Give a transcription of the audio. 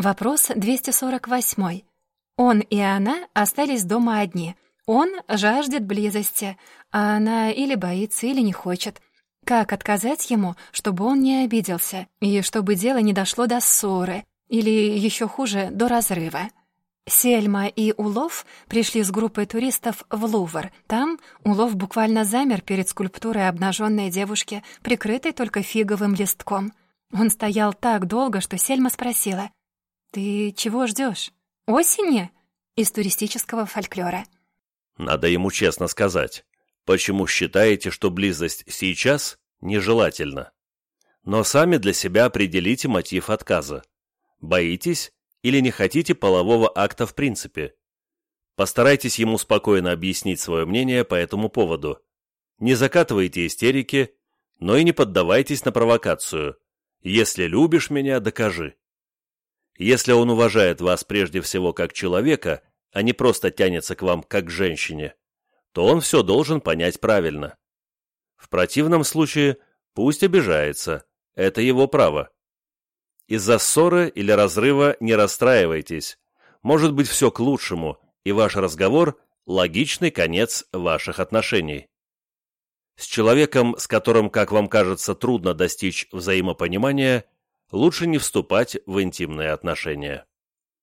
Вопрос 248. Он и она остались дома одни. Он жаждет близости, а она или боится, или не хочет. Как отказать ему, чтобы он не обиделся, и чтобы дело не дошло до ссоры, или, еще хуже, до разрыва? Сельма и Улов пришли с группой туристов в Лувр. Там Улов буквально замер перед скульптурой обнаженной девушки, прикрытой только фиговым листком. Он стоял так долго, что Сельма спросила, «Ты чего ждешь? Осени?» из туристического фольклора. Надо ему честно сказать, почему считаете, что близость сейчас нежелательна. Но сами для себя определите мотив отказа. Боитесь или не хотите полового акта в принципе. Постарайтесь ему спокойно объяснить свое мнение по этому поводу. Не закатывайте истерики, но и не поддавайтесь на провокацию. Если любишь меня, докажи. Если он уважает вас прежде всего как человека, а не просто тянется к вам как к женщине, то он все должен понять правильно. В противном случае пусть обижается, это его право. Из-за ссоры или разрыва не расстраивайтесь. Может быть, все к лучшему, и ваш разговор – логичный конец ваших отношений. С человеком, с которым, как вам кажется, трудно достичь взаимопонимания, лучше не вступать в интимные отношения.